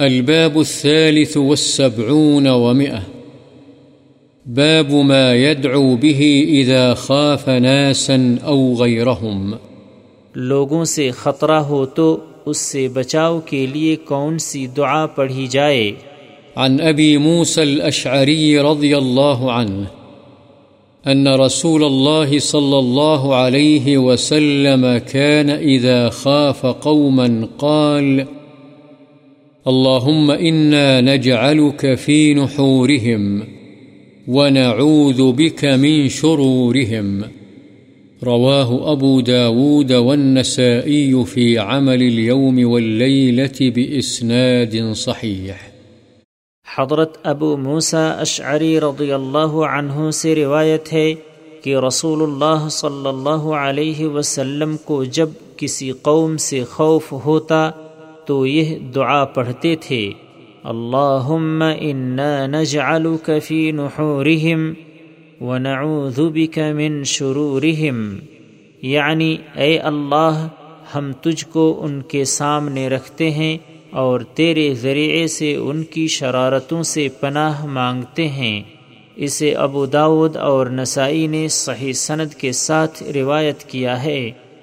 الباب الثالث والسبعون ومئة. باب ما يدعو به إذا خاف ناسا أو غيرهم. لوگوں سے خطرہ ہو تو اس سے بچاؤ کے لیے کون سی دعا پڑھی جائے؟ عن أبي موسى الأشعري رضي الله عنه أن رسول الله صلى الله عليه وسلم كان إذا خاف قوما قال اللهم إنا نجعلك في نحورهم ونعوذ بك من شرورهم. رواه أبو داود والنسائي في عمل اليوم والليلة بإسناد صحيح. حضرت ابو موسا اشعری رضی اللہ عنہ سے روایت ہے کہ رسول اللہ صلی اللہ علیہ وسلم کو جب کسی قوم سے خوف ہوتا تو یہ دعا پڑھتے تھے۔ اللہم انا نجعلک فی نحورہم ونعوذ بک من شرورہم۔ یعنی اے اللہ، ہم تجھ کو ان کے سامنے رکھتے ہیں اور تیرے ذریعے سے ان کی شرارتوں سے پناہ مانگتے ہیں۔ اسے ابو داود اور نسائی نے صحیح سند کے ساتھ روایت کیا ہے۔